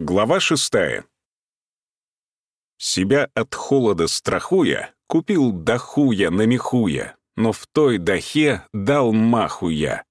Глава шестая. Себя от холода страхуя, купил дахуя на мехуя, но в той дахе дал маху я.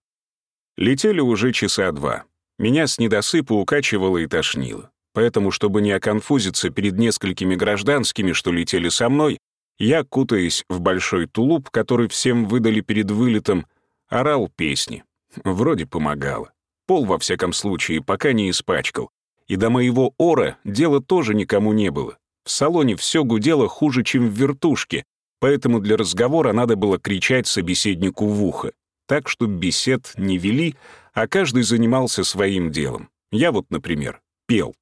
Летели уже часа два. Меня с недосыпа укачивало и тошнило. Поэтому, чтобы не оконфузиться перед несколькими гражданскими, что летели со мной, я, кутаясь в большой тулуп, который всем выдали перед вылетом, орал песни. Вроде помогало. Пол, во всяком случае, пока не испачкал. И до моего ора дела тоже никому не было. В салоне все гудело хуже, чем в вертушке, поэтому для разговора надо было кричать собеседнику в ухо. Так что бесед не вели, а каждый занимался своим делом. Я вот, например, пел.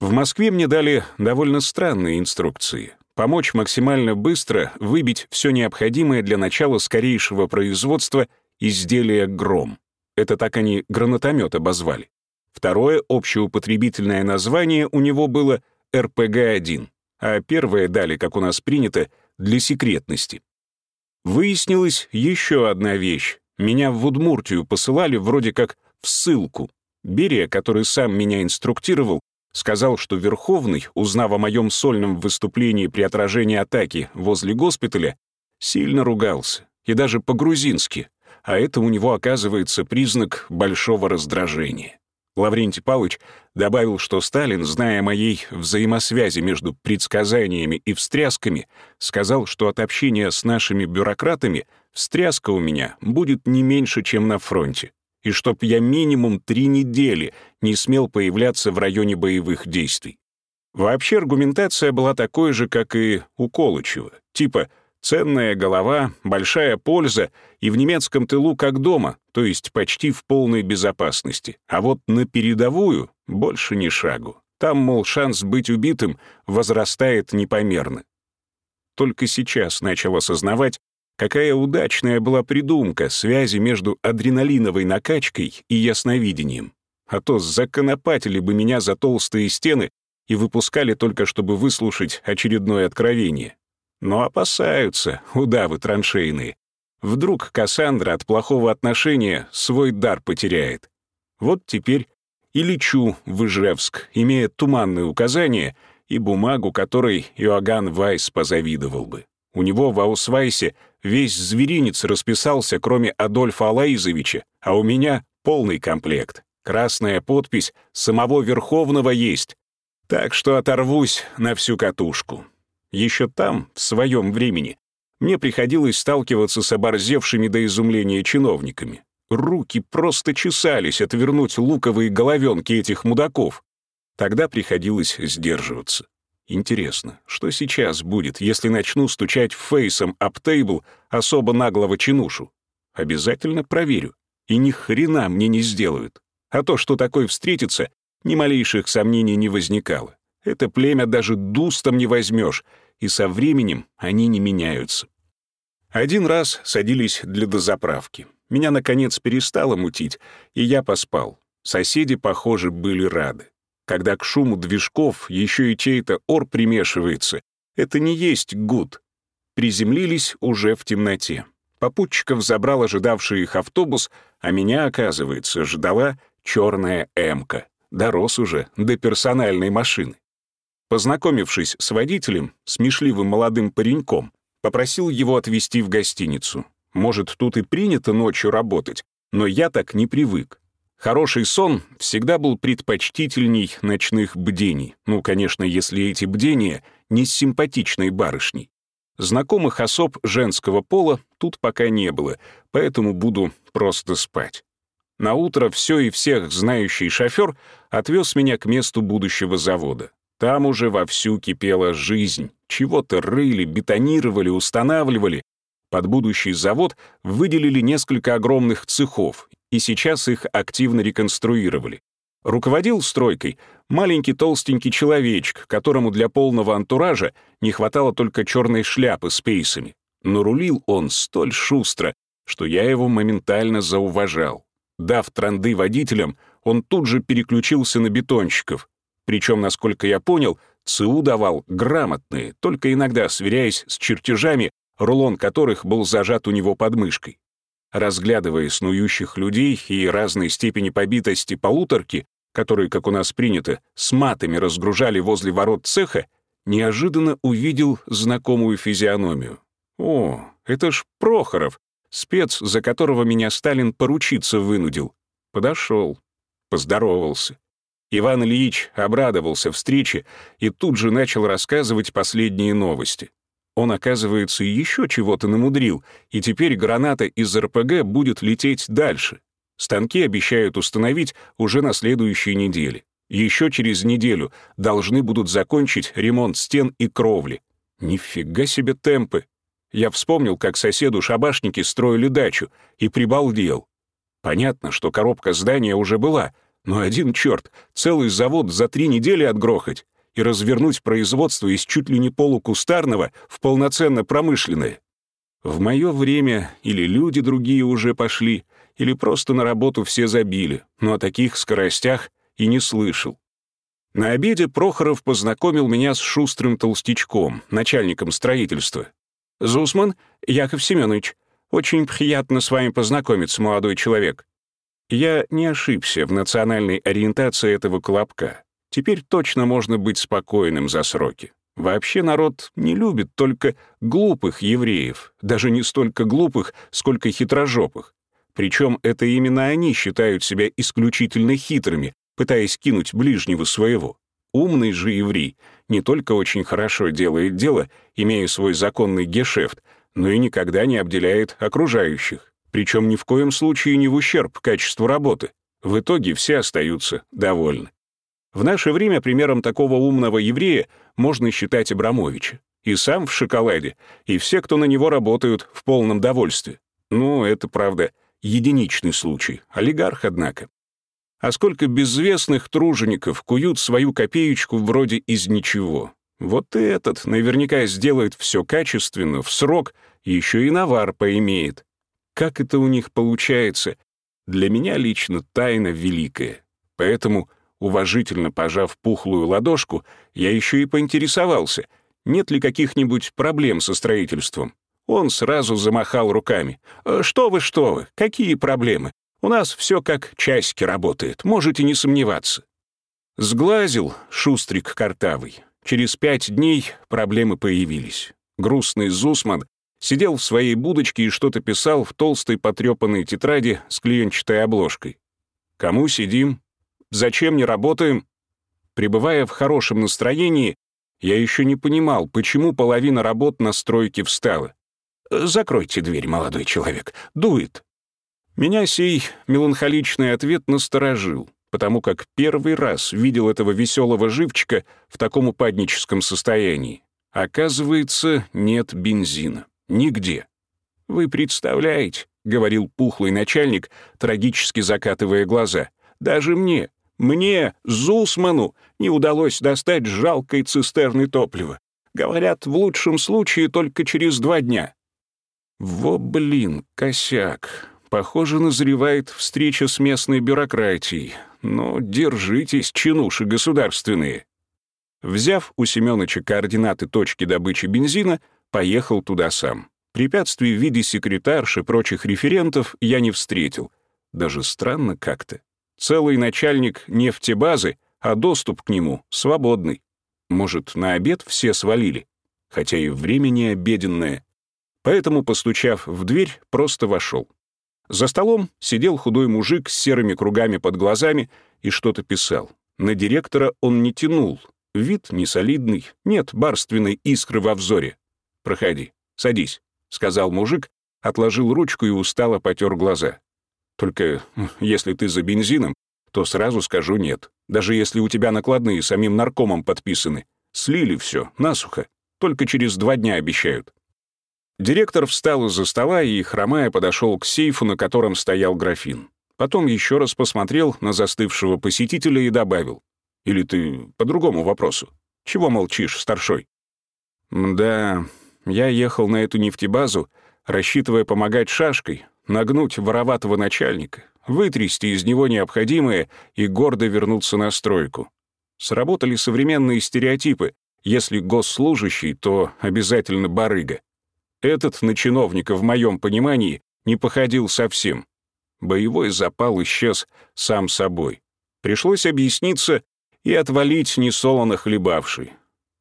В Москве мне дали довольно странные инструкции. Помочь максимально быстро выбить все необходимое для начала скорейшего производства изделия «Гром». Это так они гранатомет обозвали. Второе общеупотребительное название у него было РПГ-1, а первое дали, как у нас принято, для секретности. Выяснилась еще одна вещь. Меня в Удмуртию посылали вроде как в ссылку. Берия, который сам меня инструктировал, сказал, что Верховный, узнав о моем сольном выступлении при отражении атаки возле госпиталя, сильно ругался, и даже по-грузински, а это у него оказывается признак большого раздражения. Лаврентий Павлович добавил, что Сталин, зная о моей взаимосвязи между предсказаниями и встрясками, сказал, что от общения с нашими бюрократами встряска у меня будет не меньше, чем на фронте, и чтоб я минимум три недели не смел появляться в районе боевых действий. Вообще аргументация была такой же, как и у Колычева, типа Ценная голова, большая польза и в немецком тылу как дома, то есть почти в полной безопасности. А вот на передовую больше ни шагу. Там, мол, шанс быть убитым возрастает непомерно. Только сейчас начал осознавать, какая удачная была придумка связи между адреналиновой накачкой и ясновидением. А то законопатили бы меня за толстые стены и выпускали только, чтобы выслушать очередное откровение. Но опасаются, удавы траншейные. Вдруг Кассандра от плохого отношения свой дар потеряет. Вот теперь и лечу в Ижевск, имея туманные указания и бумагу, которой Иоганн Вайс позавидовал бы. У него в Аусвайсе весь зверинец расписался, кроме Адольфа Алаизовича, а у меня полный комплект. Красная подпись самого Верховного есть. Так что оторвусь на всю катушку. Еще там, в своем времени, мне приходилось сталкиваться с оборзевшими до изумления чиновниками. Руки просто чесались отвернуть луковые головенки этих мудаков. Тогда приходилось сдерживаться. Интересно, что сейчас будет, если начну стучать фейсом об тейбл особо наглого чинушу? Обязательно проверю. И ни хрена мне не сделают. А то, что такой встретится, ни малейших сомнений не возникало. Это племя даже дустом не возьмешь, и со временем они не меняются. Один раз садились для дозаправки. Меня, наконец, перестало мутить, и я поспал. Соседи, похоже, были рады. Когда к шуму движков еще и чей-то ор примешивается, это не есть гуд. Приземлились уже в темноте. Попутчиков забрал ожидавший их автобус, а меня, оказывается, ждала черная «Эмка». Дорос уже до персональной машины. Познакомившись с водителем, смешливым молодым пареньком, попросил его отвезти в гостиницу. Может, тут и принято ночью работать, но я так не привык. Хороший сон всегда был предпочтительней ночных бдений. Ну, конечно, если эти бдения не с симпатичной барышней. Знакомых особ женского пола тут пока не было, поэтому буду просто спать. На утро все и всех знающий шофер отвез меня к месту будущего завода. Там уже вовсю кипела жизнь. Чего-то рыли, бетонировали, устанавливали. Под будущий завод выделили несколько огромных цехов, и сейчас их активно реконструировали. Руководил стройкой маленький толстенький человечек, которому для полного антуража не хватало только черной шляпы с пейсами. Но рулил он столь шустро, что я его моментально зауважал. Дав транды водителям, он тут же переключился на бетонщиков, причем, насколько я понял, ЦУ давал грамотные, только иногда сверяясь с чертежами, рулон которых был зажат у него под мышкой. Разглядывая снующих людей и разной степени побитости полуторки, который, как у нас принято, с матами разгружали возле ворот цеха, неожиданно увидел знакомую физиономию. О, это ж Прохоров, спец, за которого меня Сталин поручиться вынудил. Подошел, поздоровался. Иван Ильич обрадовался встрече и тут же начал рассказывать последние новости. Он, оказывается, еще чего-то намудрил, и теперь граната из РПГ будет лететь дальше. Станки обещают установить уже на следующей неделе. Еще через неделю должны будут закончить ремонт стен и кровли. Нифига себе темпы. Я вспомнил, как соседу шабашники строили дачу, и прибалдел. Понятно, что коробка здания уже была, но один черт, целый завод за три недели отгрохать и развернуть производство из чуть ли не полукустарного в полноценно промышленное. В мое время или люди другие уже пошли, или просто на работу все забили, но о таких скоростях и не слышал. На обеде Прохоров познакомил меня с шустрым толстячком, начальником строительства. «Зусман Яков Семенович, очень приятно с вами познакомиться, молодой человек». Я не ошибся в национальной ориентации этого колобка. Теперь точно можно быть спокойным за сроки. Вообще народ не любит только глупых евреев, даже не столько глупых, сколько хитрожопых. Причем это именно они считают себя исключительно хитрыми, пытаясь кинуть ближнего своего. Умный же еврей не только очень хорошо делает дело, имея свой законный гешефт, но и никогда не обделяет окружающих. Причем ни в коем случае не в ущерб качеству работы. В итоге все остаются довольны. В наше время примером такого умного еврея можно считать Абрамовича. И сам в шоколаде, и все, кто на него работают, в полном довольстве. Ну, это, правда, единичный случай. Олигарх, однако. А сколько безвестных тружеников куют свою копеечку вроде из ничего. Вот и этот наверняка сделает все качественно, в срок, еще и навар поимеет. Как это у них получается? Для меня лично тайна великая. Поэтому Уважительно пожав пухлую ладошку, я еще и поинтересовался, нет ли каких-нибудь проблем со строительством. Он сразу замахал руками. «Э, «Что вы, что вы, какие проблемы? У нас все как часики работает, можете не сомневаться». Сглазил шустрик картавый. Через пять дней проблемы появились. Грустный Зусман сидел в своей будочке и что-то писал в толстой потрепанной тетради с клеенчатой обложкой. «Кому сидим? Зачем не работаем?» Пребывая в хорошем настроении, я еще не понимал, почему половина работ на стройке встала. «Закройте дверь, молодой человек, дует». Меня сей меланхоличный ответ насторожил, потому как первый раз видел этого веселого живчика в таком упадническом состоянии. Оказывается, нет бензина. Нигде. «Вы представляете», — говорил пухлый начальник, трагически закатывая глаза, «даже мне, мне, Зусману, не удалось достать жалкой цистерны топлива. Говорят, в лучшем случае только через два дня. Во, блин, косяк. Похоже, назревает встреча с местной бюрократией. Но держитесь, чинуши государственные. Взяв у Семёныча координаты точки добычи бензина, поехал туда сам. Препятствий в виде секретарши прочих референтов я не встретил. Даже странно как-то. Целый начальник нефтебазы, а доступ к нему свободный. Может, на обед все свалили? Хотя и время не обеденное. Поэтому, постучав в дверь, просто вошел. За столом сидел худой мужик с серыми кругами под глазами и что-то писал. На директора он не тянул. Вид несолидный, нет барственной искры во взоре. «Проходи, садись», — сказал мужик, отложил ручку и устало потер глаза. Только если ты за бензином, то сразу скажу нет. Даже если у тебя накладные самим наркомом подписаны. Слили все, насухо. Только через два дня обещают. Директор встал из-за стола и, хромая, подошел к сейфу, на котором стоял графин. Потом еще раз посмотрел на застывшего посетителя и добавил. «Или ты по другому вопросу? Чего молчишь, старшой?» «Да, я ехал на эту нефтебазу, рассчитывая помогать шашкой, нагнуть вороватого начальника, вытрясти из него необходимое и гордо вернуться на стройку. Сработали современные стереотипы. Если госслужащий, то обязательно барыга. Этот на чиновника, в моем понимании, не походил совсем. Боевой запал исчез сам собой. Пришлось объясниться и отвалить несолоно хлебавший.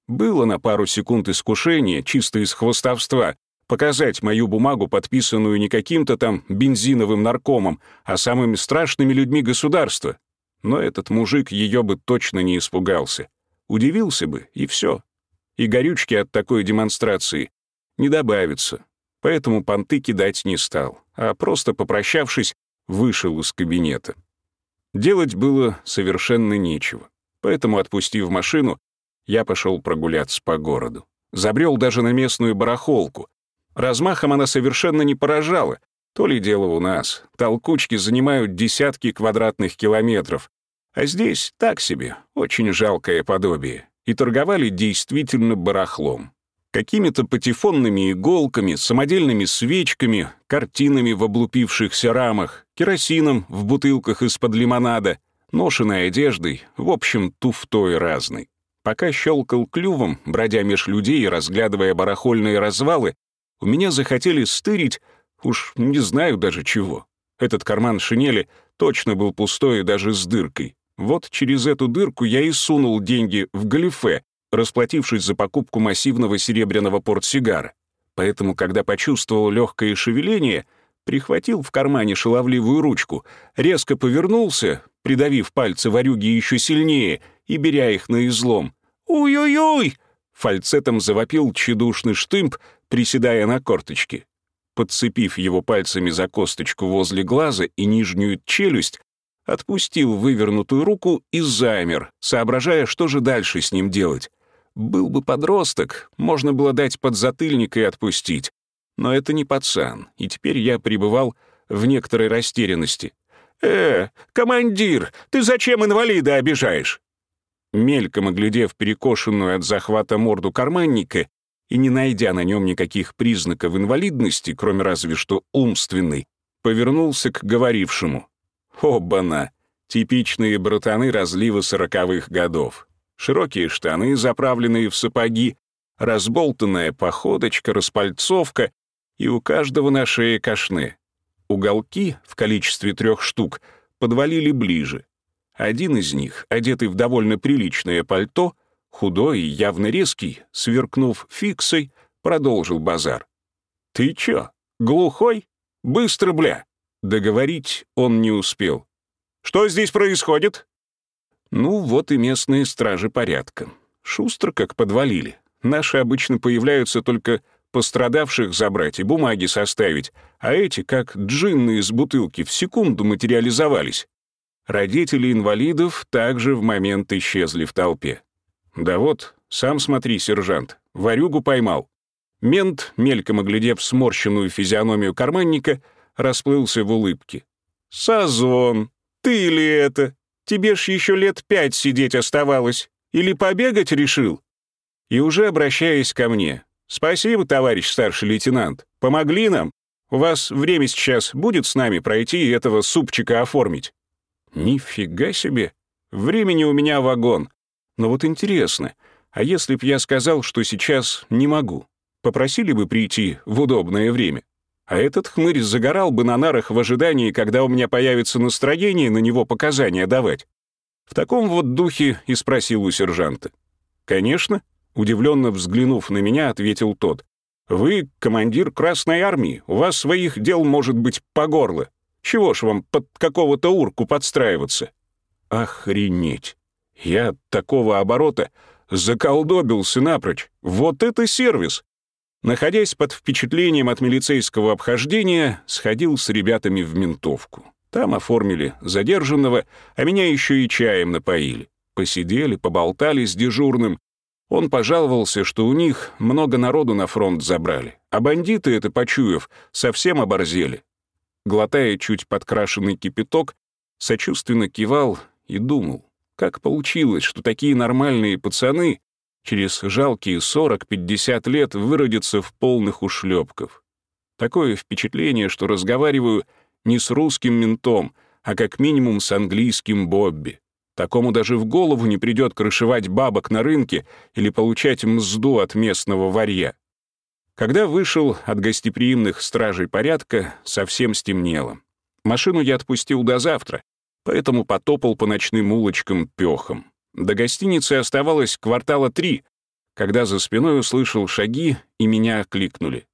Было на пару секунд искушение, чисто из хвостовства, показать мою бумагу, подписанную не каким-то там бензиновым наркомом, а самыми страшными людьми государства. Но этот мужик ее бы точно не испугался. Удивился бы, и все. И горючки от такой демонстрации не добавится. Поэтому понты кидать не стал, а просто, попрощавшись, вышел из кабинета. Делать было совершенно нечего. Поэтому, отпустив машину, я пошел прогуляться по городу. Забрел даже на местную барахолку. Размахом она совершенно не поражала. То ли дело у нас. Толкучки занимают десятки квадратных километров. А здесь так себе, очень жалкое подобие. И торговали действительно барахлом. Какими-то патефонными иголками, самодельными свечками, картинами в облупившихся рамах, керосином в бутылках из-под лимонада, ношенной одеждой, в общем, туфтой разной. Пока щелкал клювом, бродя меж людей и разглядывая барахольные развалы, у меня захотели стырить, уж не знаю даже чего. Этот карман шинели точно был пустой и даже с дыркой. Вот через эту дырку я и сунул деньги в галифе, расплатившись за покупку массивного серебряного портсигара. Поэтому, когда почувствовал легкое шевеление, прихватил в кармане шаловливую ручку, резко повернулся, придавив пальцы ворюги еще сильнее и беря их на излом. «Уй-уй-уй!» Фальцетом завопил тщедушный штымп, приседая на корточки. Подцепив его пальцами за косточку возле глаза и нижнюю челюсть, отпустил вывернутую руку и замер, соображая, что же дальше с ним делать. Был бы подросток, можно было дать подзатыльник и отпустить. Но это не пацан, и теперь я пребывал в некоторой растерянности. «Э, командир, ты зачем инвалида обижаешь?» Мельком оглядев перекошенную от захвата морду карманника и не найдя на нем никаких признаков инвалидности, кроме разве что умственной, повернулся к говорившему. Обана! Типичные братаны разлива сороковых годов. Широкие штаны, заправленные в сапоги, разболтанная походочка, распальцовка и у каждого на шее кашне. Уголки в количестве трех штук подвалили ближе. Один из них, одетый в довольно приличное пальто, худой и явно резкий, сверкнув фиксой, продолжил базар. «Ты чё, глухой? Быстро, бля!» Договорить он не успел. «Что здесь происходит?» Ну, вот и местные стражи порядка. Шустро как подвалили. Наши обычно появляются только пострадавших забрать и бумаги составить, а эти, как джинны из бутылки, в секунду материализовались. Родители инвалидов также в момент исчезли в толпе. Да вот, сам смотри, сержант, варюгу поймал. Мент, мельком оглядев сморщенную физиономию карманника, расплылся в улыбке. «Сазон, ты ли это? Тебе ж еще лет пять сидеть оставалось. Или побегать решил?» И уже обращаясь ко мне. «Спасибо, товарищ старший лейтенант. Помогли нам. У вас время сейчас будет с нами пройти и этого супчика оформить?» «Нифига себе! Времени у меня вагон. Но вот интересно, а если б я сказал, что сейчас не могу? Попросили бы прийти в удобное время?» А этот хмырь загорал бы на нарах в ожидании, когда у меня появится настроение на него показания давать. В таком вот духе и спросил у сержанта. «Конечно», — удивленно взглянув на меня, ответил тот. «Вы командир Красной Армии, у вас своих дел может быть по горло. Чего ж вам под какого-то урку подстраиваться?» «Охренеть! Я от такого оборота заколдобился напрочь. Вот это сервис! Находясь под впечатлением от милицейского обхождения, сходил с ребятами в ментовку. Там оформили задержанного, а меня еще и чаем напоили. Посидели, поболтали с дежурным. Он пожаловался, что у них много народу на фронт забрали, а бандиты это, почуяв, совсем оборзели. Глотая чуть подкрашенный кипяток, сочувственно кивал и думал, как получилось, что такие нормальные пацаны через жалкие 40-50 лет выродится в полных ушлепков. Такое впечатление, что разговариваю не с русским ментом, а как минимум с английским Бобби. Такому даже в голову не придет крышевать бабок на рынке или получать мзду от местного варья. Когда вышел от гостеприимных стражей порядка, совсем стемнело. Машину я отпустил до завтра, поэтому потопал по ночным улочкам пёхом. До гостиницы оставалось квартала три, когда за спиной услышал шаги и меня окликнули.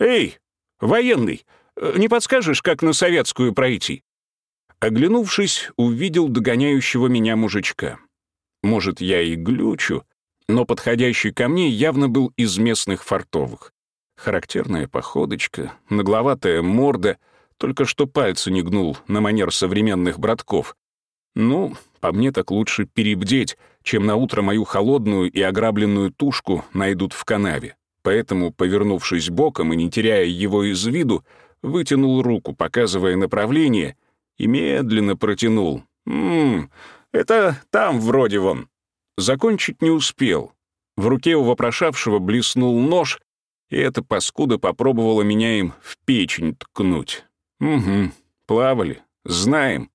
«Эй, военный, не подскажешь, как на советскую пройти?» Оглянувшись, увидел догоняющего меня мужичка. Может, я и глючу, но подходящий ко мне явно был из местных фартовых. Характерная походочка, нагловатая морда, только что пальцы не гнул на манер современных братков. Ну, по мне так лучше перебдеть, чем на утро мою холодную и ограбленную тушку найдут в канаве. Поэтому, повернувшись боком и не теряя его из виду, вытянул руку, показывая направление, и медленно протянул. «Ммм, это там вроде вон». Закончить не успел. В руке у вопрошавшего блеснул нож, и эта паскуда попробовала меня им в печень ткнуть. Угу, плавали, знаем.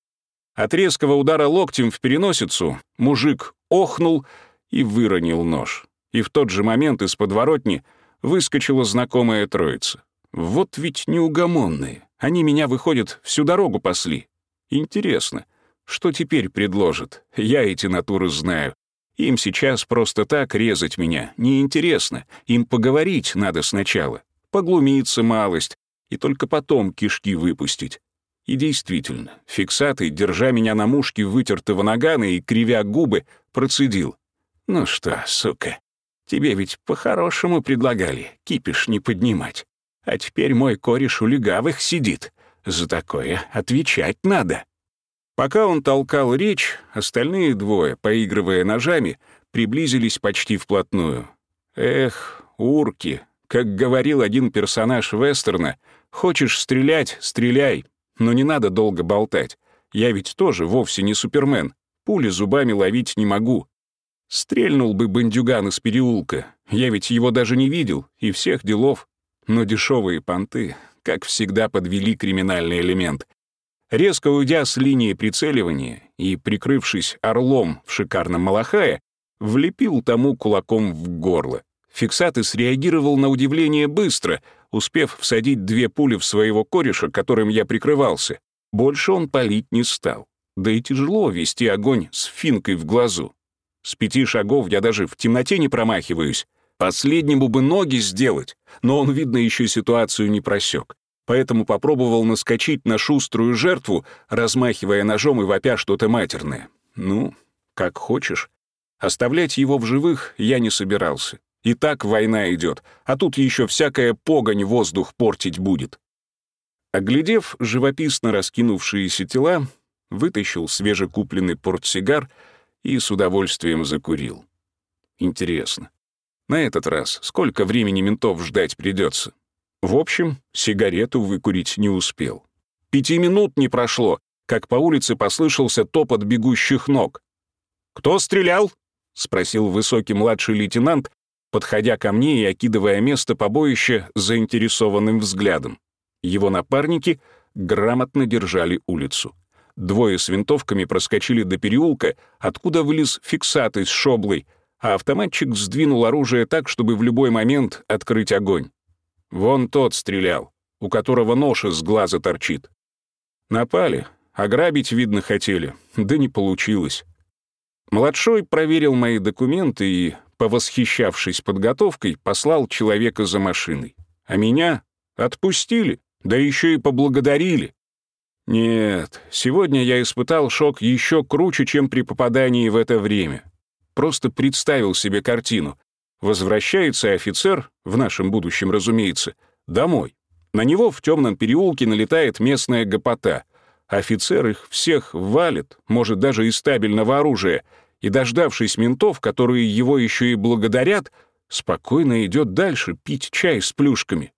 От резкого удара локтем в переносицу мужик охнул и выронил нож. И в тот же момент из подворотни выскочила знакомая троица. Вот ведь неугомонные. Они меня, выходят, всю дорогу пасли. Интересно, что теперь предложат? Я эти натуры знаю. Им сейчас просто так резать меня неинтересно. Им поговорить надо сначала, поглумиться малость, и только потом кишки выпустить. И действительно, фиксатый, держа меня на мушке вытертого нагана и кривя губы, процедил. «Ну что, сука, тебе ведь по-хорошему предлагали кипиш не поднимать. А теперь мой кореш у легавых сидит. За такое отвечать надо». Пока он толкал речь, остальные двое, поигрывая ножами, приблизились почти вплотную. Эх, урки, как говорил один персонаж вестерна, хочешь стрелять — стреляй, но не надо долго болтать. Я ведь тоже вовсе не супермен, пули зубами ловить не могу. Стрельнул бы бандюган из переулка, я ведь его даже не видел, и всех делов. Но дешевые понты, как всегда, подвели криминальный элемент. Резко уйдя с линии прицеливания и прикрывшись орлом в шикарном малахае, влепил тому кулаком в горло. Фиксаты среагировал на удивление быстро, успев всадить две пули в своего кореша, которым я прикрывался. Больше он палить не стал. Да и тяжело вести огонь с финкой в глазу. С пяти шагов я даже в темноте не промахиваюсь. Последнему бы ноги сделать, но он, видно, еще ситуацию не просек поэтому попробовал наскочить на шуструю жертву, размахивая ножом и вопя что-то матерное. Ну, как хочешь. Оставлять его в живых я не собирался. И так война идет, а тут еще всякая погонь воздух портить будет. Оглядев живописно раскинувшиеся тела, вытащил свежекупленный портсигар и с удовольствием закурил. Интересно, на этот раз сколько времени ментов ждать придется? В общем, сигарету выкурить не успел. Пяти минут не прошло, как по улице послышался топот бегущих ног. «Кто стрелял?» — спросил высокий младший лейтенант, подходя ко мне и окидывая место побоища заинтересованным взглядом. Его напарники грамотно держали улицу. Двое с винтовками проскочили до переулка, откуда вылез фиксатый с шоблой, а автоматчик сдвинул оружие так, чтобы в любой момент открыть огонь. Вон тот стрелял, у которого нож из глаза торчит. Напали, ограбить, видно, хотели, да не получилось. Младшой проверил мои документы и, повосхищавшись подготовкой, послал человека за машиной. А меня отпустили, да еще и поблагодарили. Нет, сегодня я испытал шок еще круче, чем при попадании в это время. Просто представил себе картину. Возвращается офицер, в нашем будущем, разумеется, домой. На него в темном переулке налетает местная гопота. Офицер их всех валит, может, даже из стабильного оружия, и, дождавшись ментов, которые его еще и благодарят, спокойно идет дальше пить чай с плюшками.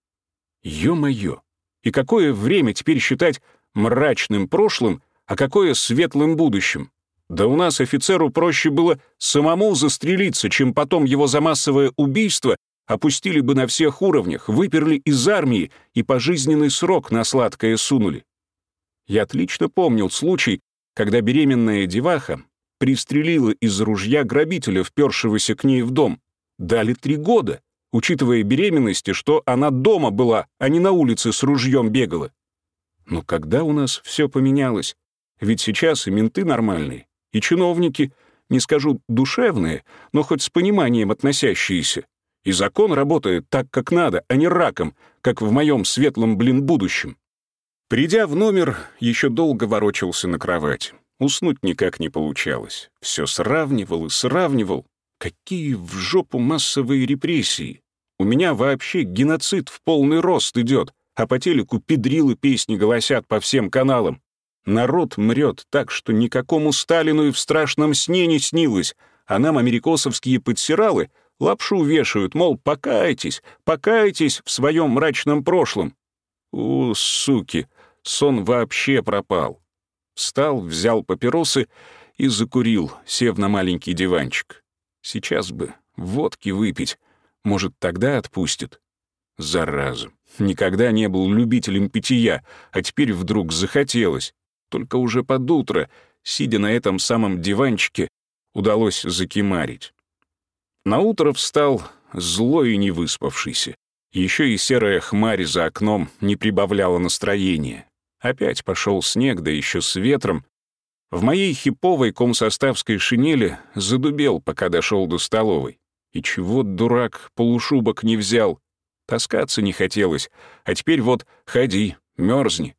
Ё-моё! И какое время теперь считать мрачным прошлым, а какое светлым будущим? Да у нас офицеру проще было самому застрелиться, чем потом его за массовое убийство опустили бы на всех уровнях, выперли из армии и пожизненный срок на сладкое сунули. Я отлично помнил случай, когда беременная деваха пристрелила из ружья грабителя, впершегося к ней в дом. Дали три года, учитывая беременности, что она дома была, а не на улице с ружьем бегала. Но когда у нас все поменялось? Ведь сейчас и менты нормальные, и чиновники, не скажу душевные, но хоть с пониманием относящиеся. И закон работает так, как надо, а не раком, как в моем светлом, блин, будущем. Придя в номер, еще долго ворочался на кровати. Уснуть никак не получалось. Все сравнивал и сравнивал. Какие в жопу массовые репрессии. У меня вообще геноцид в полный рост идет, а по телеку педрилы песни голосят по всем каналам. Народ мрет так, что никакому Сталину и в страшном сне не снилось, а нам америкосовские подсиралы лапшу вешают, мол, покайтесь, покайтесь в своем мрачном прошлом. У, суки, сон вообще пропал. Встал, взял папиросы и закурил, сев на маленький диванчик. Сейчас бы водки выпить, может, тогда отпустит. Зараза, никогда не был любителем питья, а теперь вдруг захотелось. Только уже под утро, сидя на этом самом диванчике, удалось закимарить. Наутро встал злой и невыспавшийся. Еще и серая хмарь за окном не прибавляла настроения. Опять пошел снег, да еще с ветром. В моей хиповой комсоставской шинели задубел, пока дошел до столовой. И чего, дурак, полушубок не взял? Таскаться не хотелось, а теперь вот ходи, мерзни.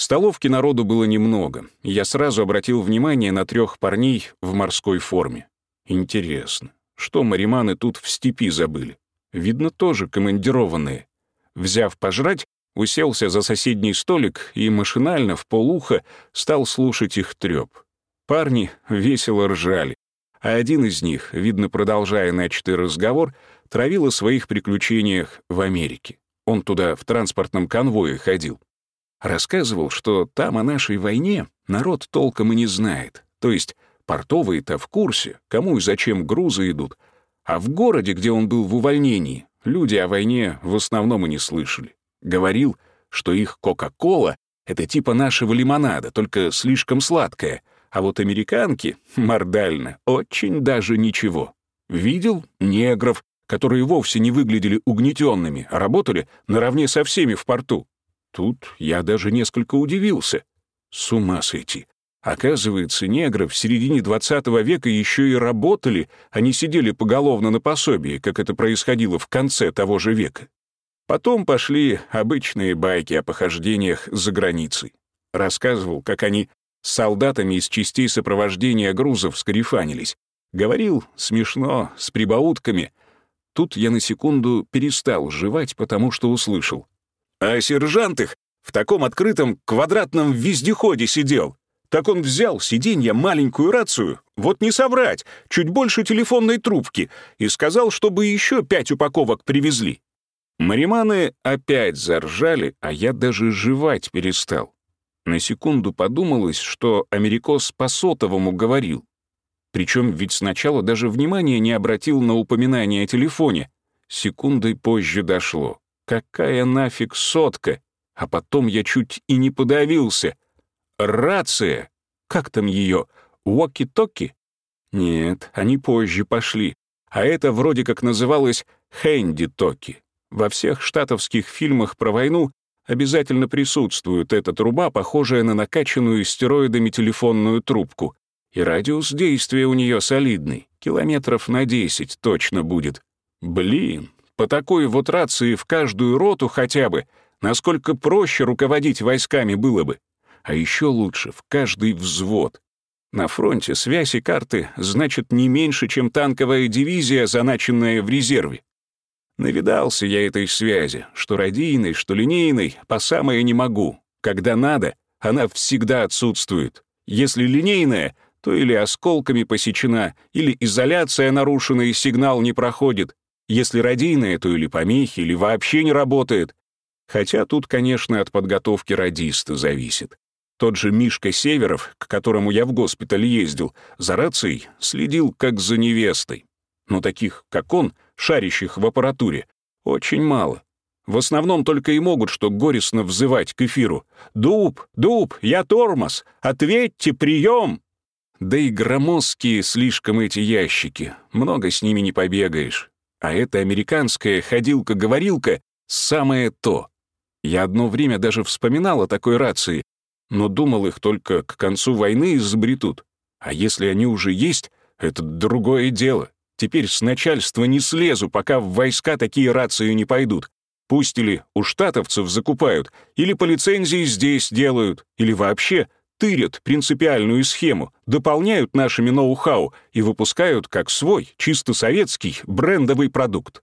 В столовке народу было немного, и я сразу обратил внимание на трех парней в морской форме. Интересно, что мариманы тут в степи забыли? Видно, тоже командированные. Взяв пожрать, уселся за соседний столик и машинально в полуха стал слушать их трёп. Парни весело ржали, а один из них, видно, продолжая начатый разговор, травил о своих приключениях в Америке. Он туда в транспортном конвое ходил. Рассказывал, что там о нашей войне народ толком и не знает. То есть портовые-то в курсе, кому и зачем грузы идут. А в городе, где он был в увольнении, люди о войне в основном и не слышали. Говорил, что их Кока-Кола — это типа нашего лимонада, только слишком сладкая, а вот американки, мордально, очень даже ничего. Видел негров, которые вовсе не выглядели угнетенными, а работали наравне со всеми в порту. Тут я даже несколько удивился. С ума сойти. Оказывается, негры в середине 20 века еще и работали, а не сидели поголовно на пособии, как это происходило в конце того же века. Потом пошли обычные байки о похождениях за границей. Рассказывал, как они с солдатами из частей сопровождения грузов скарифанились. Говорил смешно, с прибаутками. Тут я на секунду перестал жевать, потому что услышал. А сержант их в таком открытом квадратном вездеходе сидел. Так он взял сиденье маленькую рацию, вот не соврать, чуть больше телефонной трубки, и сказал, чтобы еще пять упаковок привезли. Мариманы опять заржали, а я даже жевать перестал. На секунду подумалось, что Америкос по сотовому говорил. Причем ведь сначала даже внимания не обратил на упоминание о телефоне. Секундой позже дошло. Какая нафиг сотка? А потом я чуть и не подавился. Рация! Как там ее? Уоки-токи? Нет, они позже пошли. А это вроде как называлось хэнди-токи. Во всех штатовских фильмах про войну обязательно присутствует эта труба, похожая на накачанную стероидами телефонную трубку. И радиус действия у нее солидный, километров на 10 точно будет. Блин, по такой вот рации в каждую роту хотя бы, насколько проще руководить войсками было бы. А еще лучше в каждый взвод. На фронте связь и карты значит не меньше, чем танковая дивизия, заначенная в резерве. Навидался я этой связи, что радийной, что линейной, по самое не могу. Когда надо, она всегда отсутствует. Если линейная, то или осколками посечена, или изоляция нарушена и сигнал не проходит, если радийная, то или помехи, или вообще не работает. Хотя тут, конечно, от подготовки радиста зависит. Тот же Мишка Северов, к которому я в госпиталь ездил, за рацией следил как за невестой. Но таких, как он, шарящих в аппаратуре, очень мало. В основном только и могут что горестно взывать к эфиру. «Дуб, дуб, я тормоз! Ответьте, прием!» Да и громоздкие слишком эти ящики, много с ними не побегаешь. А эта американская ходилка-говорилка — самое то. Я одно время даже вспоминал о такой рации, но думал, их только к концу войны изобретут. А если они уже есть, это другое дело. Теперь с начальства не слезу, пока в войска такие рации не пойдут. Пусть или у штатовцев закупают, или по лицензии здесь делают, или вообще тырят принципиальную схему, дополняют нашими ноу-хау и выпускают как свой, чисто советский, брендовый продукт.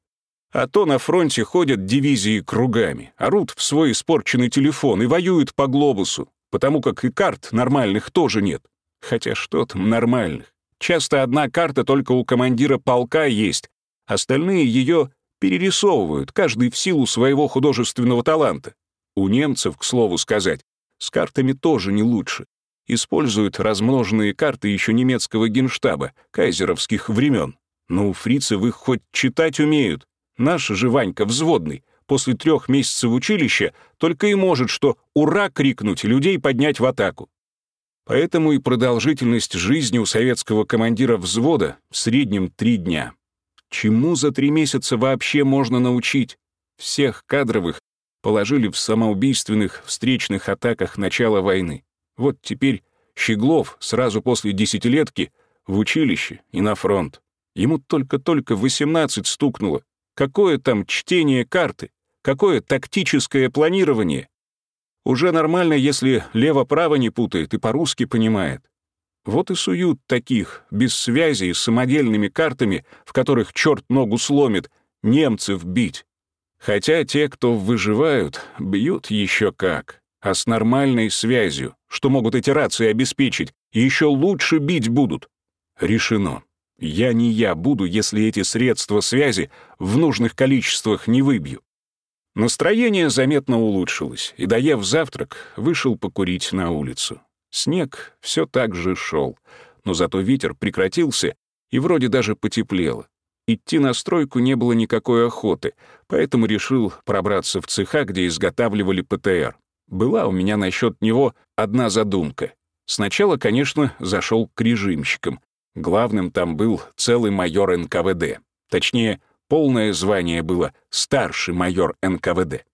А то на фронте ходят дивизии кругами, орут в свой испорченный телефон и воюют по глобусу, потому как и карт нормальных тоже нет. Хотя что там нормальных? Часто одна карта только у командира полка есть, остальные ее перерисовывают, каждый в силу своего художественного таланта. У немцев, к слову сказать, с картами тоже не лучше. Используют размноженные карты еще немецкого генштаба, кайзеровских времен. Но у фрицев их хоть читать умеют. Наш же Ванька взводный, после трех месяцев училища, только и может что «Ура!» крикнуть, людей поднять в атаку. Поэтому и продолжительность жизни у советского командира взвода в среднем три дня. Чему за три месяца вообще можно научить? Всех кадровых положили в самоубийственных встречных атаках начала войны. Вот теперь Щеглов сразу после десятилетки в училище и на фронт. Ему только-только 18 стукнуло. Какое там чтение карты? Какое тактическое планирование? Уже нормально, если лево-право не путает и по-русски понимает. Вот и суют таких, без связи с самодельными картами, в которых черт ногу сломит, немцев бить. Хотя те, кто выживают, бьют еще как. А с нормальной связью, что могут эти рации обеспечить, еще лучше бить будут. Решено. Я не я буду, если эти средства связи в нужных количествах не выбью. Настроение заметно улучшилось, и, доев завтрак, вышел покурить на улицу. Снег все так же шел, но зато ветер прекратился, и вроде даже потеплело. Идти на стройку не было никакой охоты, поэтому решил пробраться в цеха, где изготавливали ПТР. Была у меня насчет него одна задумка. Сначала, конечно, зашел к режимщикам. Главным там был целый майор НКВД. Точнее, Полное звание было «старший майор НКВД».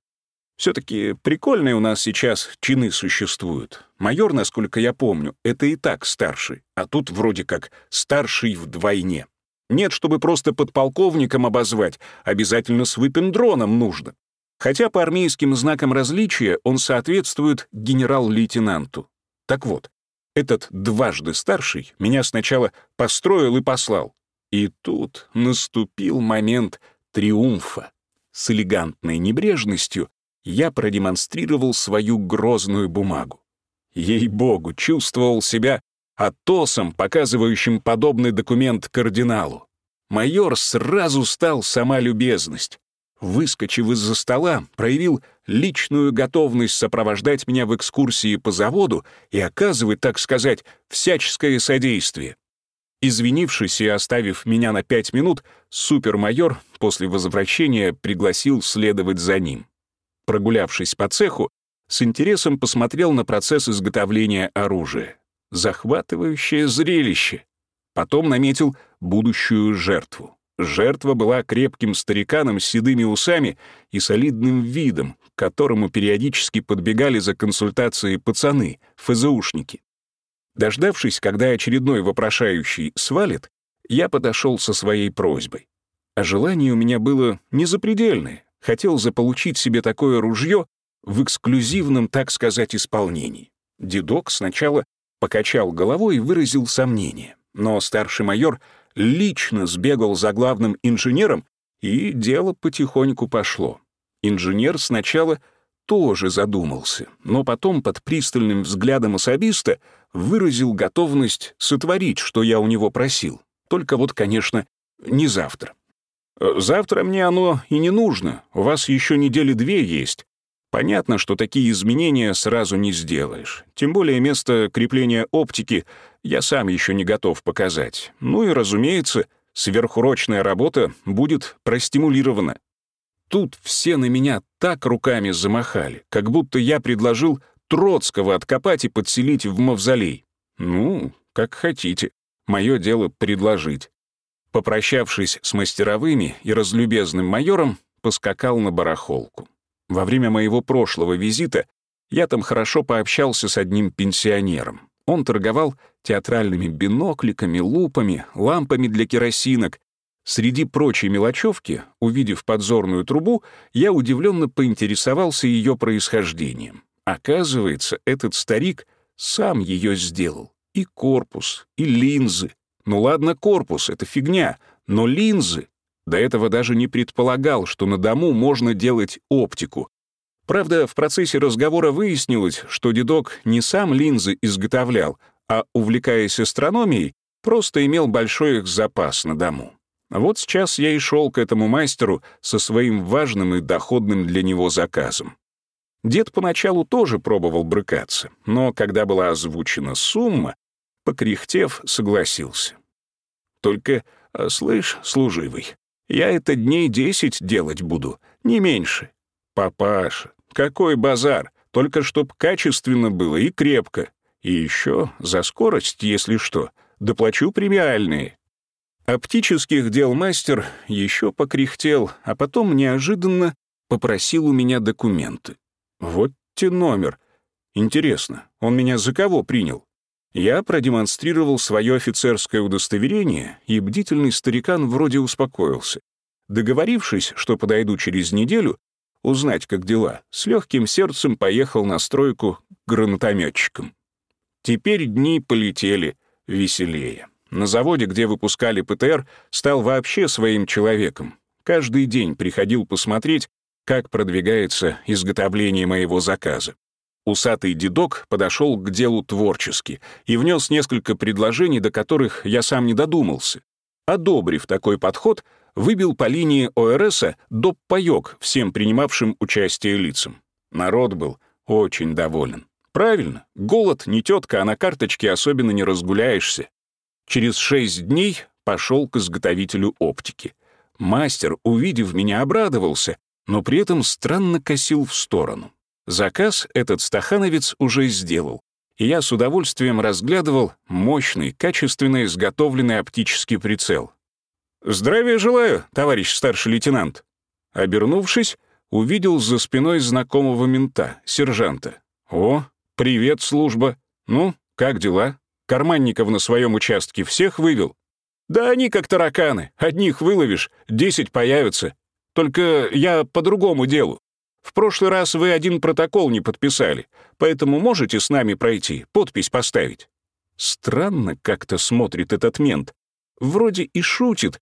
Все-таки прикольные у нас сейчас чины существуют. Майор, насколько я помню, это и так старший, а тут вроде как старший вдвойне. Нет, чтобы просто подполковником обозвать, обязательно с выпендроном нужно. Хотя по армейским знакам различия он соответствует генерал-лейтенанту. Так вот, этот дважды старший меня сначала построил и послал, и тут наступил момент триумфа. С элегантной небрежностью я продемонстрировал свою грозную бумагу. Ей-богу, чувствовал себя атосом, показывающим подобный документ кардиналу. Майор сразу стал сама любезность. Выскочив из-за стола, проявил личную готовность сопровождать меня в экскурсии по заводу и оказывать, так сказать, всяческое содействие. Извинившись и оставив меня на пять минут, супермайор после возвращения пригласил следовать за ним. Прогулявшись по цеху, с интересом посмотрел на процесс изготовления оружия. Захватывающее зрелище. Потом наметил будущую жертву. Жертва была крепким стариканом с седыми усами и солидным видом, к которому периодически подбегали за консультацией пацаны, ФЗУшники. Дождавшись, когда очередной вопрошающий свалит, я подошел со своей просьбой. А желание у меня было незапредельное. Хотел заполучить себе такое ружье в эксклюзивном, так сказать, исполнении. Дедок сначала покачал головой и выразил сомнение. Но старший майор лично сбегал за главным инженером, и дело потихоньку пошло. Инженер сначала тоже задумался, но потом под пристальным взглядом особиста выразил готовность сотворить, что я у него просил. Только вот, конечно, не завтра. «Э, «Завтра мне оно и не нужно, у вас еще недели две есть. Понятно, что такие изменения сразу не сделаешь. Тем более место крепления оптики я сам еще не готов показать. Ну и, разумеется, сверхурочная работа будет простимулирована. Тут все на меня так руками замахали, как будто я предложил Троцкого откопать и подселить в мавзолей. Ну, как хотите. Мое дело предложить. Попрощавшись с мастеровыми и разлюбезным майором, поскакал на барахолку. Во время моего прошлого визита Я там хорошо пообщался с одним пенсионером. Он торговал театральными бинокликами, лупами, лампами для керосинок. Среди прочей мелочевки, увидев подзорную трубу, я удивленно поинтересовался ее происхождением. Оказывается, этот старик сам ее сделал. И корпус, и линзы. Ну ладно, корпус — это фигня, но линзы... До этого даже не предполагал, что на дому можно делать оптику. Правда, в процессе разговора выяснилось, что дедок не сам линзы изготовлял, а, увлекаясь астрономией, просто имел большой их запас на дому. Вот сейчас я и шел к этому мастеру со своим важным и доходным для него заказом. Дед поначалу тоже пробовал брыкаться, но когда была озвучена сумма, покряхтев, согласился. «Только, а, слышь, служивый, я это дней десять делать буду, не меньше. Папаша, какой базар, только чтоб качественно было и крепко. И еще за скорость, если что, доплачу премиальные». Оптических дел мастер еще покряхтел, а потом неожиданно попросил у меня документы. Вот те номер. Интересно, он меня за кого принял? Я продемонстрировал свое офицерское удостоверение, и бдительный старикан вроде успокоился. Договорившись, что подойду через неделю, узнать, как дела, с легким сердцем поехал на стройку гранатометчиком. Теперь дни полетели веселее. На заводе, где выпускали ПТР, стал вообще своим человеком. Каждый день приходил посмотреть, как продвигается изготовление моего заказа. Усатый дедок подошел к делу творчески и внес несколько предложений, до которых я сам не додумался. Одобрив такой подход, выбил по линии ОРСа доп. паёк всем принимавшим участие лицам. Народ был очень доволен. Правильно, голод не тетка, а на карточке особенно не разгуляешься. Через шесть дней пошел к изготовителю оптики. Мастер, увидев меня, обрадовался, но при этом странно косил в сторону. Заказ этот стахановец уже сделал, и я с удовольствием разглядывал мощный, качественно изготовленный оптический прицел. «Здравия желаю, товарищ старший лейтенант!» Обернувшись, увидел за спиной знакомого мента, сержанта. «О, привет, служба! Ну, как дела? Карманников на своем участке всех вывел?» «Да они как тараканы. Одних выловишь, десять появятся. Только я по другому делу. В прошлый раз вы один протокол не подписали, поэтому можете с нами пройти, подпись поставить». Странно как-то смотрит этот мент. Вроде и шутит,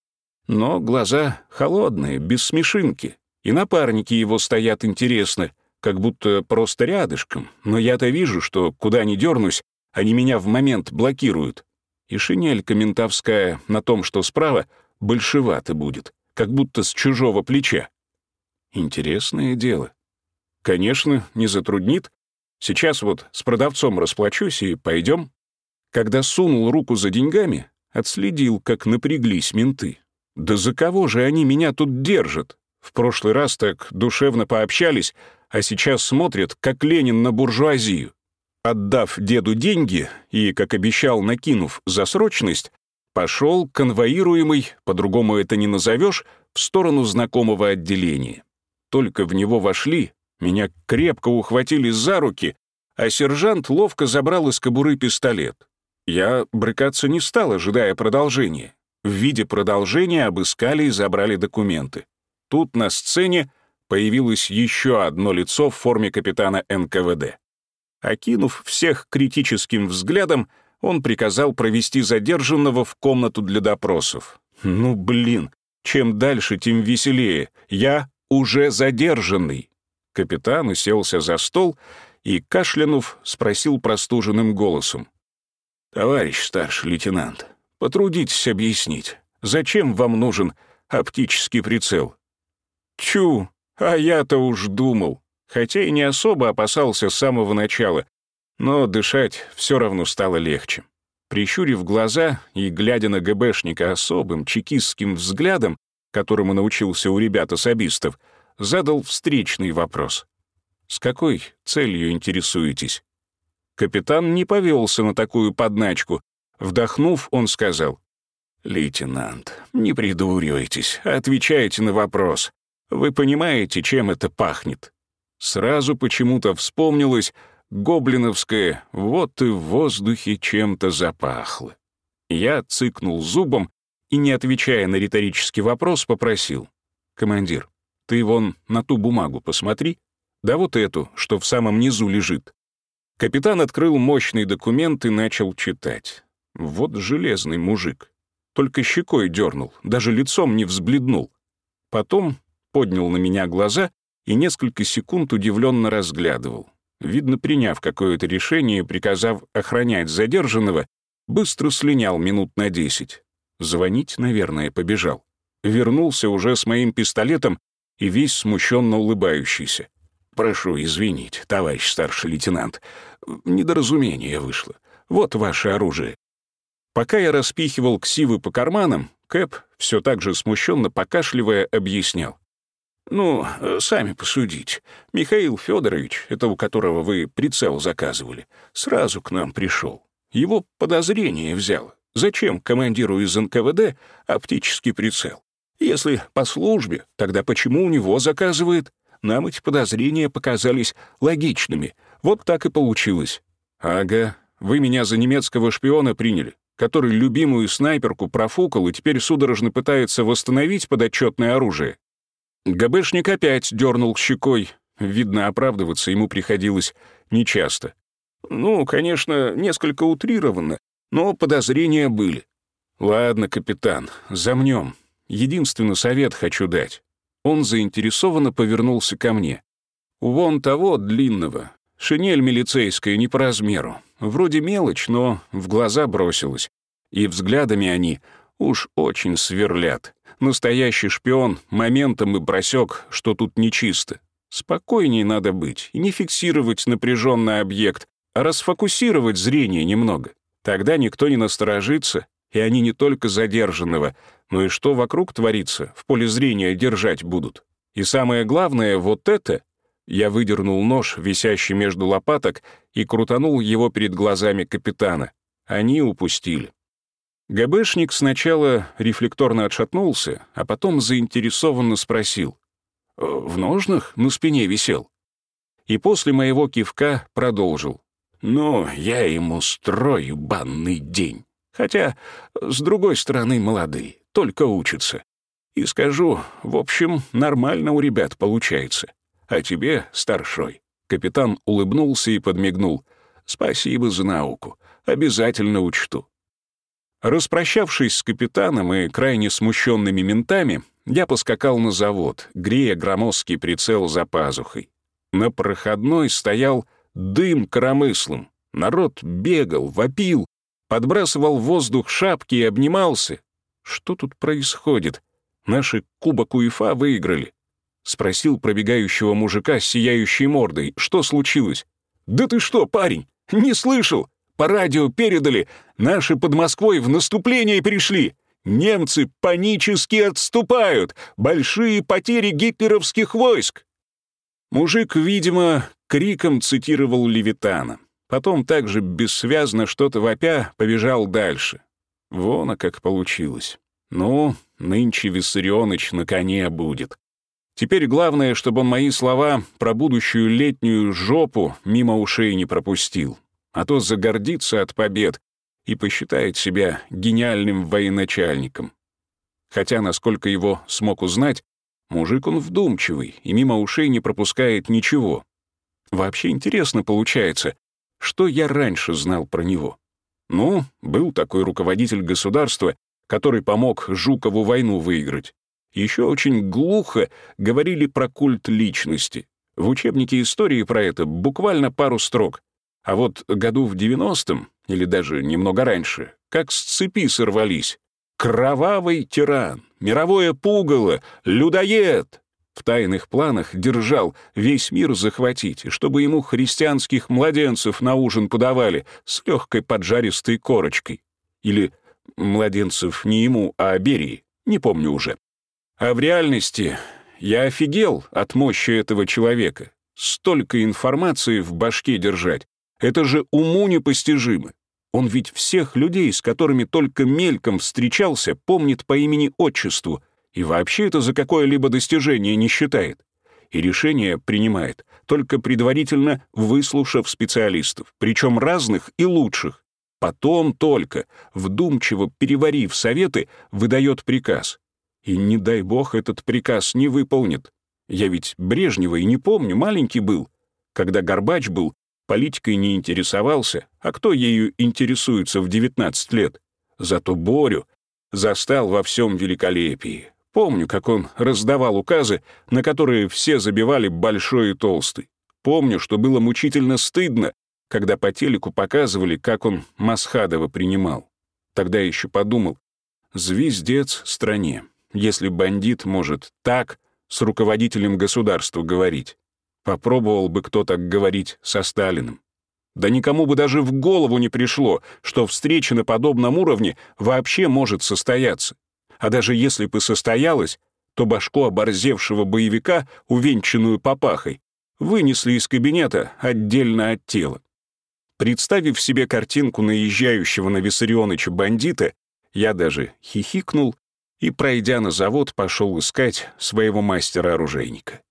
но глаза холодные, без смешинки. И напарники его стоят интересно, как будто просто рядышком. Но я-то вижу, что куда ни дернусь, они меня в момент блокируют. И шинелька ментовская на том, что справа, большевато будет, как будто с чужого плеча. Интересное дело. Конечно, не затруднит. Сейчас вот с продавцом расплачусь и пойдем. Когда сунул руку за деньгами, отследил, как напряглись менты. Да за кого же они меня тут держат? В прошлый раз так душевно пообщались, а сейчас смотрят, как Ленин на буржуазию. Отдав деду деньги и, как обещал, накинув за срочность, пошел конвоируемый, по-другому это не назовешь, в сторону знакомого отделения. Только в него вошли, меня крепко ухватили за руки, а сержант ловко забрал из кобуры пистолет. Я брыкаться не стал, ожидая продолжения. В виде продолжения обыскали и забрали документы. Тут на сцене появилось еще одно лицо в форме капитана НКВД. Окинув всех критическим взглядом, он приказал провести задержанного в комнату для допросов. «Ну, блин, чем дальше, тем веселее. Я уже задержанный». Капитан уселся за стол и, кашлянув, спросил простуженным голосом. «Товарищ старший лейтенант, потрудитесь объяснить, зачем вам нужен оптический прицел?» «Чу, а я-то уж думал, хотя и не особо опасался с самого начала, но дышать все равно стало легче. Прищурив глаза и глядя на ГБшника особым чекистским взглядом, которому научился у ребят-особистов, задал встречный вопрос. «С какой целью интересуетесь?» Капитан не повелся на такую подначку. Вдохнув, он сказал, «Лейтенант, не придуривайтесь, отвечайте на вопрос. Вы понимаете, чем это пахнет?» Сразу почему-то вспомнилось гоблиновское «вот и в воздухе чем-то запахло». Я цыкнул зубом и, не отвечая на риторический вопрос, попросил. «Командир, ты вон на ту бумагу посмотри, да вот эту, что в самом низу лежит». Капитан открыл мощный документ и начал читать. Вот железный мужик. Только щекой дернул, даже лицом не взбледнул. Потом поднял на меня глаза и несколько секунд удивленно разглядывал. Видно, приняв какое-то решение приказав охранять задержанного, быстро слинял минут на десять. Звонить, наверное, побежал. Вернулся уже с моим пистолетом и весь смущенно улыбающийся. «Прошу извинить, товарищ старший лейтенант. Недоразумение вышло. Вот ваше оружие». Пока я распихивал ксивы по карманам, Кэп, все так же смущенно покашливая, объяснял. «Ну, сами посудите. Михаил Федорович, это у которого вы прицел заказывали, сразу к нам пришел. Его подозрение взяло. Зачем командиру из НКВД оптический прицел? Если по службе, тогда почему у него заказывает? Нам эти подозрения показались логичными. Вот так и получилось. Ага, вы меня за немецкого шпиона приняли, который любимую снайперку профукал и теперь судорожно пытается восстановить подотчетное оружие. ГБшник опять дернул щекой. Видно, оправдываться ему приходилось нечасто. Ну, конечно, несколько утрированно, но подозрения были. Ладно, капитан, замнем. Единственный совет хочу дать. Он заинтересованно повернулся ко мне. Вон того длинного. Шинель милицейская не по размеру. Вроде мелочь, но в глаза бросилась. И взглядами они уж очень сверлят. Настоящий шпион моментом и просек, что тут нечисто. Спокойней надо быть и не фиксировать напряженный объект, а расфокусировать зрение немного. Тогда никто не насторожится, и они не только задержанного, но и что вокруг творится, в поле зрения держать будут. И самое главное, вот это... Я выдернул нож, висящий между лопаток, и крутанул его перед глазами капитана. Они упустили. ГБшник сначала рефлекторно отшатнулся, а потом заинтересованно спросил. «Э, «В ножнах на спине висел?» И после моего кивка продолжил. «Ну, я ему строю банный день. Хотя, с другой стороны, молодые, только учатся. И скажу, в общем, нормально у ребят получается. А тебе, старшой». Капитан улыбнулся и подмигнул. «Спасибо за науку. Обязательно учту. Распрощавшись с капитаном и крайне смущенными ментами, я поскакал на завод, грея громоздкий прицел за пазухой. На проходной стоял дым коромыслом. Народ бегал, вопил, подбрасывал воздух шапки и обнимался. Что тут происходит? Наши кубок УЕФА выиграли. Спросил пробегающего мужика с сияющей мордой, что случилось. «Да ты что, парень, не слышал? По радио передали, наши под Москвой в наступление перешли. Немцы панически отступают. Большие потери гитлеровских войск. Мужик, видимо, криком цитировал Левитана. Потом также бессвязно что-то вопя побежал дальше. Вон, а как получилось. Ну, нынче Виссарионыч на коне будет. Теперь главное, чтобы он мои слова про будущую летнюю жопу мимо ушей не пропустил а то загордится от побед и посчитает себя гениальным военачальником. Хотя, насколько его смог узнать, мужик он вдумчивый и мимо ушей не пропускает ничего. Вообще интересно получается, что я раньше знал про него. Ну, был такой руководитель государства, который помог Жукову войну выиграть. Еще очень глухо говорили про культ личности. В учебнике истории про это буквально пару строк. А вот году в девяностом, или даже немного раньше, как с цепи сорвались. Кровавый тиран, мировое пугало, людоед. В тайных планах держал весь мир захватить, чтобы ему христианских младенцев на ужин подавали с легкой поджаристой корочкой. Или младенцев не ему, а Берии, не помню уже. А в реальности я офигел от мощи этого человека. Столько информации в башке держать, это же уму непостижимо. Он ведь всех людей, с которыми только мельком встречался, помнит по имени-отчеству и вообще это за какое-либо достижение не считает. и решение принимает, только предварительно выслушав специалистов, причем разных и лучших. Потом только, вдумчиво переварив советы, выдает приказ. И не дай бог этот приказ не выполнит. Я ведь Брежнева и не помню, маленький был. Когда Горбач был, политикой не интересовался, а кто ею интересуется в 19 лет? Зато Борю застал во всем великолепии. Помню, как он раздавал указы, на которые все забивали большой и толстый. Помню, что было мучительно стыдно, когда по телеку показывали, как он Масхадова принимал. Тогда еще подумал, звездец стране, если бандит может так с руководителем государства говорить. Попробовал бы кто так говорить со Сталиным. Да никому бы даже в голову не пришло, что встреча на подобном уровне вообще может состояться. А даже если бы состоялась, то башку оборзевшего боевика, увенчанную папахой, вынесли из кабинета отдельно от тела. Представив себе картинку наезжающего на Виссарионыча бандита, я даже хихикнул и, пройдя на завод, пошел искать своего мастера-оружейника.